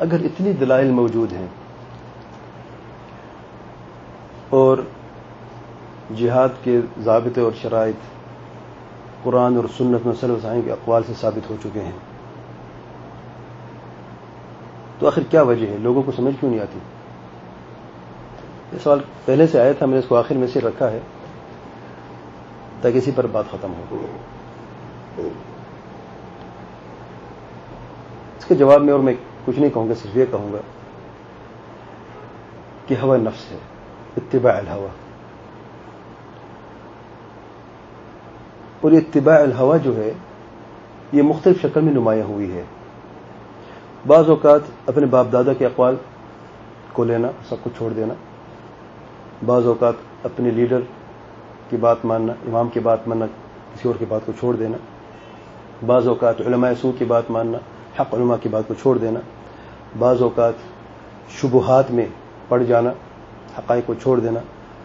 اگر اتنی دلائل موجود ہیں اور جہاد کے ضابطے اور شرائط قرآن اور سنت نسل وسائن کے اقوال سے ثابت ہو چکے ہیں، تو آخر کیا وجہ ہے؟ لوگوں کو سمجھ کیوں نہیں آتی؟ یہ سوال پہلے سے آیا تھا، میں نے اس کو آخر میں سے رکھا ہے تاکہ اسی پر بات ختم ہو۔ اس کے جواب میں اور میں کچھ نہیں کہوں گا، صرف یہ کہوں گا کہ ہوا نفس ہے، اتباع الہوا۔ اور یہ اتباع الہوا جو ہے، یہ مختلف شکل میں نمایاں ہوئی ہے۔ بعض اوقات اپنے باپ دادا کے اقوال کو لینا، سب کچھ چھوڑ دینا۔ بعض اوقات اپنے لیڈر کی بات ماننا، امام کی بات ماننا، کسی اور کی بات کو چھوڑ دینا۔ بعض اوقات علماء سو کی بات ماننا حق علماء کی بات کو چھوڑ دینا، بعض اوقات شبہات میں پڑ جانا، حقائق کو چھوڑ دینا،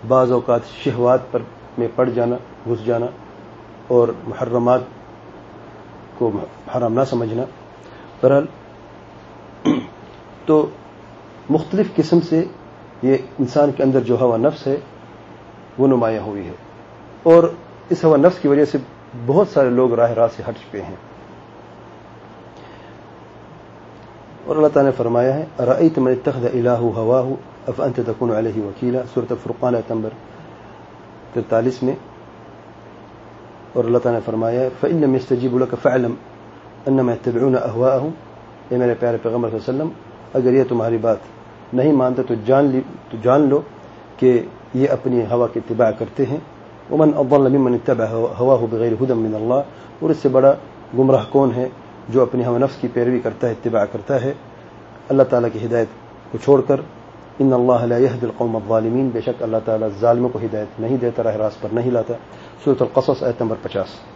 بعض اوقات شہوات پر میں پڑ جانا، گھس جانا، اور محرمات کو حرام نہ سمجھنا۔ بہرحال، تو مختلف قسم سے یہ انسان کے اندر جو ہوا نفس ہے، وہ نمایاں ہوئی ہے۔ اور اس ہوا نفس کی وجہ سے بہت سارے لوگ راہ راہ سے ہٹ چکے ہیں۔ اور اللہ تعالیٰ نے فرمایا ہے رأيت من اتخذ الہ هواه افانت تكون عليه وكيلا سورۃ الفرقان ایت نمبر 43 میں اور اللہ تعالیٰ نے فرمایا فإن لم يستجيبوا لك فاعلم انما يتبعون اهواءهم اے میرے پیارے پیغمبر صلی اللہ علیہ وسلم، اگر یہ تمہاری بات نہیں مانتے تو جان لی، تو جان لو کہ یہ اپنی ہوا کی اتباع کرتے ہیں۔ امن اول ممن اتبع ہوا ہو بغیر ہدم من اللہ اور اس سے بڑا گمراہ کون ہے؟ جو اپنی ہم نفس کی پیروی کرتا ہے، اتباع کرتا ہے، اللہ تعالیٰ کی ہدایت کو چھوڑ کر ان اللہ علیہ القوم الظالمین، بے شک اللہ تعالیٰ ظالموں کو ہدایت نہیں دیتا، راہ راست پر نہیں لاتا۔ صورت القصص ایت نمبر پچاس۔